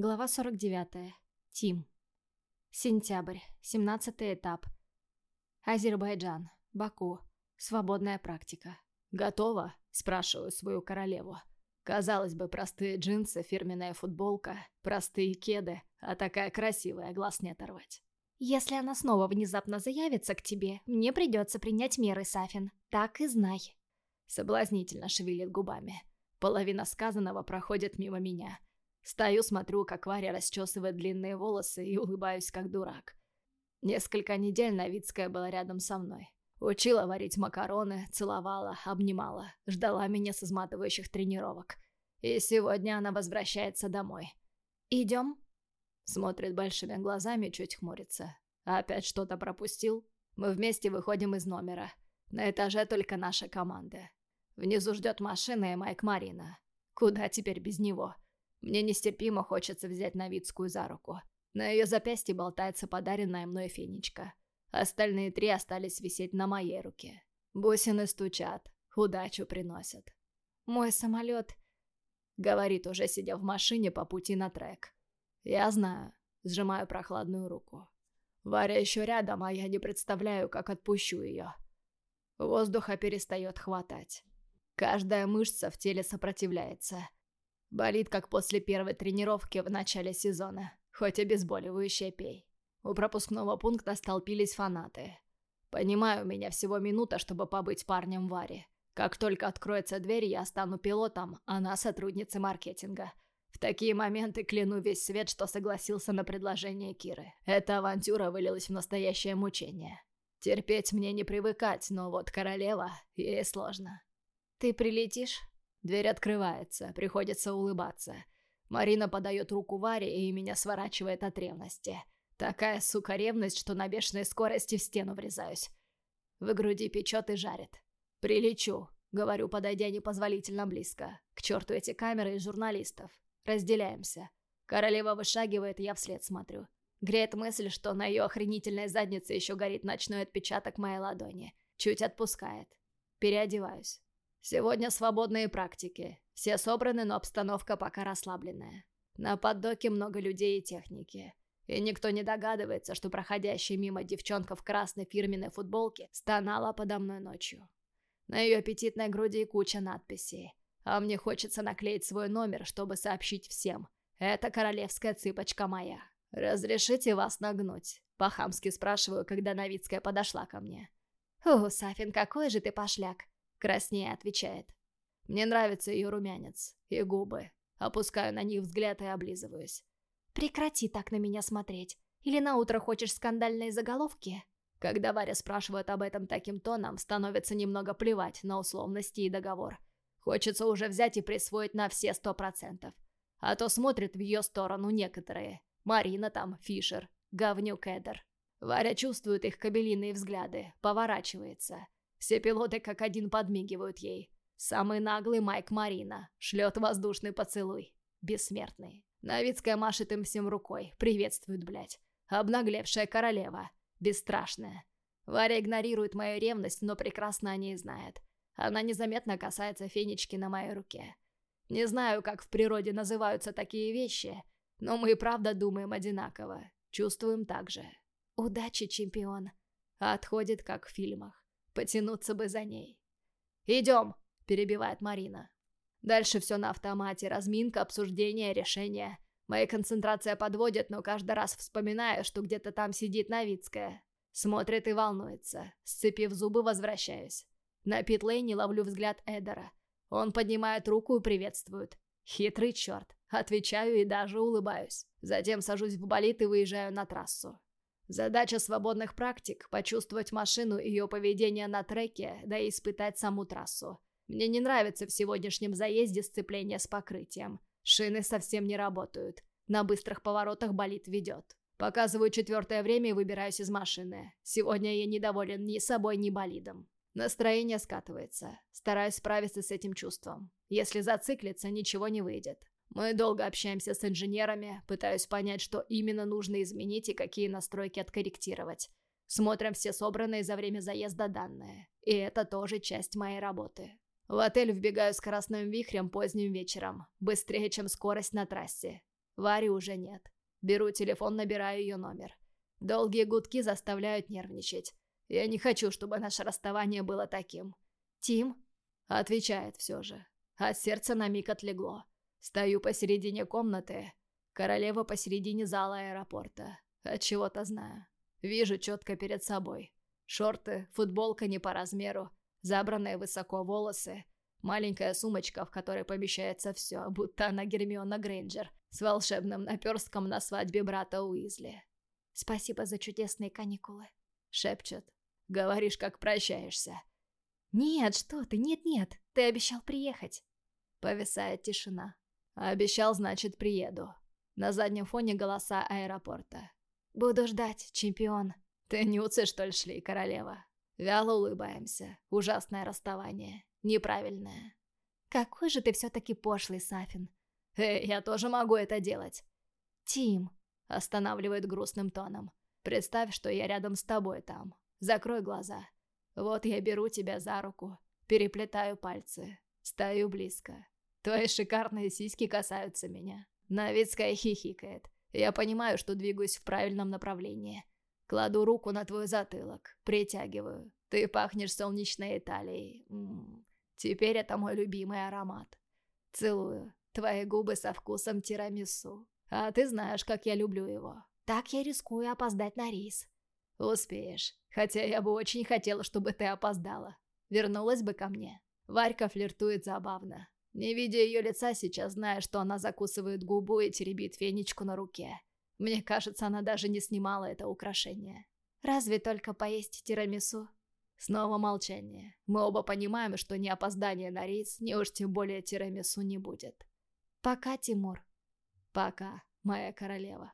Глава 49. Тим. Сентябрь. 17 этап. Азербайджан. Баку. Свободная практика. «Готово?» – спрашиваю свою королеву. Казалось бы, простые джинсы, фирменная футболка, простые кеды, а такая красивая, глаз не оторвать. «Если она снова внезапно заявится к тебе, мне придется принять меры, Сафин. Так и знай». Соблазнительно шевелит губами. Половина сказанного проходит мимо меня – Стою, смотрю, как Варя расчесывает длинные волосы и улыбаюсь, как дурак. Несколько недель Новицкая была рядом со мной. Учила варить макароны, целовала, обнимала, ждала меня с изматывающих тренировок. И сегодня она возвращается домой. «Идем?» Смотрит большими глазами, чуть хмурится. «Опять что-то пропустил?» Мы вместе выходим из номера. На этаже только наша команда. Внизу ждет машина и Майк Марина. Куда теперь без него?» Мне нестерпимо хочется взять Новицкую за руку. На ее запястье болтается подаренная мной фенечка. Остальные три остались висеть на моей руке. Бусины стучат, удачу приносят. «Мой самолет...» — говорит, уже сидя в машине по пути на трек. «Я знаю», — сжимаю прохладную руку. Варя еще рядом, а я не представляю, как отпущу ее. Воздуха перестает хватать. Каждая мышца в теле сопротивляется. Болит, как после первой тренировки в начале сезона. Хоть обезболивающее пей. У пропускного пункта столпились фанаты. Понимаю, у меня всего минута, чтобы побыть парнем Варе. Как только откроется дверь, я стану пилотом, она сотрудницей маркетинга. В такие моменты кляну весь свет, что согласился на предложение Киры. Эта авантюра вылилась в настоящее мучение. Терпеть мне не привыкать, но вот королева, ей сложно. «Ты прилетишь?» Дверь открывается, приходится улыбаться. Марина подает руку Варе и меня сворачивает от ревности. Такая, сука, ревность, что на бешеной скорости в стену врезаюсь. В груди печет и жарит. «Прилечу», — говорю, подойдя непозволительно близко. К черту эти камеры и журналистов. Разделяемся. Королева вышагивает, я вслед смотрю. Греет мысль, что на ее охренительной заднице еще горит ночной отпечаток моей ладони. Чуть отпускает. Переодеваюсь. Сегодня свободные практики. Все собраны, но обстановка пока расслабленная. На поддоке много людей и техники. И никто не догадывается, что проходящая мимо девчонка в красной фирменной футболке стонала подо мной ночью. На ее аппетитной груди куча надписей. А мне хочется наклеить свой номер, чтобы сообщить всем. Это королевская цыпочка моя. «Разрешите вас нагнуть?» По-хамски спрашиваю, когда Новицкая подошла ко мне. «О, Сафин, какой же ты пошляк!» Краснее отвечает. Мне нравится ее румянец и губы. Опускаю на них взгляд и облизываюсь. Прекрати так на меня смотреть. Или на утро хочешь скандальные заголовки? Когда Варя спрашивает об этом таким тоном, становится немного плевать на условности и договор. Хочется уже взять и присвоить на все сто процентов. А то смотрят в ее сторону некоторые. Марина там, Фишер, говнюк Эдер. Варя чувствует их кабелиные взгляды, поворачивается. Все пилоты как один подмигивают ей. Самый наглый Майк Марина шлет воздушный поцелуй. Бессмертный. Новицкая машет им всем рукой. Приветствует, блядь. Обнаглевшая королева. Бесстрашная. Варя игнорирует мою ревность, но прекрасно о ней знает. Она незаметно касается фенечки на моей руке. Не знаю, как в природе называются такие вещи, но мы и правда думаем одинаково. Чувствуем так же. Удачи, чемпион. Отходит, как в фильмах. Потянуться бы за ней. «Идем!» – перебивает Марина. Дальше все на автомате. Разминка, обсуждение, решение. Моя концентрация подводит, но каждый раз вспоминаю, что где-то там сидит Новицкая. Смотрит и волнуется. Сцепив зубы, возвращаюсь. На питлейне ловлю взгляд Эдера. Он поднимает руку и приветствует. Хитрый черт. Отвечаю и даже улыбаюсь. Затем сажусь в болид и выезжаю на трассу. Задача свободных практик – почувствовать машину и ее поведение на треке, да и испытать саму трассу. Мне не нравится в сегодняшнем заезде сцепление с покрытием. Шины совсем не работают. На быстрых поворотах болит ведет. Показываю четвертое время и выбираюсь из машины. Сегодня я недоволен ни собой, ни болидом. Настроение скатывается. Стараюсь справиться с этим чувством. Если зациклиться, ничего не выйдет. Мы долго общаемся с инженерами, пытаюсь понять, что именно нужно изменить и какие настройки откорректировать. Смотрим все собранные за время заезда данные. И это тоже часть моей работы. В отель вбегаю скоростным вихрем поздним вечером, быстрее, чем скорость на трассе. Вари уже нет. Беру телефон, набираю ее номер. Долгие гудки заставляют нервничать. Я не хочу, чтобы наше расставание было таким. «Тим?» Отвечает все же. А сердце на миг отлегло. Стою посередине комнаты. Королева посередине зала аэропорта. От чего-то знаю. Вижу четко перед собой. Шорты, футболка не по размеру, забранные высоко волосы, маленькая сумочка, в которой помещается все, будто она Гермиона Грейнджер с волшебным наперстком на свадьбе брата Уизли. «Спасибо за чудесные каникулы», — шепчет. «Говоришь, как прощаешься». «Нет, что ты, нет-нет, ты обещал приехать». Повисает тишина. Обещал, значит, приеду. На заднем фоне голоса аэропорта. «Буду ждать, чемпион». «Ты нюцы, что ли, шли, королева?» Вяло улыбаемся. Ужасное расставание. Неправильное. «Какой же ты все-таки пошлый, Сафин». «Эй, я тоже могу это делать». «Тим», — останавливает грустным тоном. «Представь, что я рядом с тобой там. Закрой глаза. Вот я беру тебя за руку, переплетаю пальцы, стою близко. Твои шикарные сиськи касаются меня. Новицкая хихикает. Я понимаю, что двигаюсь в правильном направлении. Кладу руку на твой затылок, притягиваю. Ты пахнешь солнечной Италией. М -м -м. Теперь это мой любимый аромат. Целую. Твои губы со вкусом тирамису. А ты знаешь, как я люблю его. Так я рискую опоздать на рейс. Успеешь. Хотя я бы очень хотела, чтобы ты опоздала. Вернулась бы ко мне. Варька флиртует забавно. Не видя ее лица сейчас, зная, что она закусывает губу и теребит фенечку на руке. Мне кажется, она даже не снимала это украшение. Разве только поесть тирамису? Снова молчание. Мы оба понимаем, что ни опоздания на рейс, ни уж тем более тирамису не будет. Пока, Тимур. Пока, моя королева.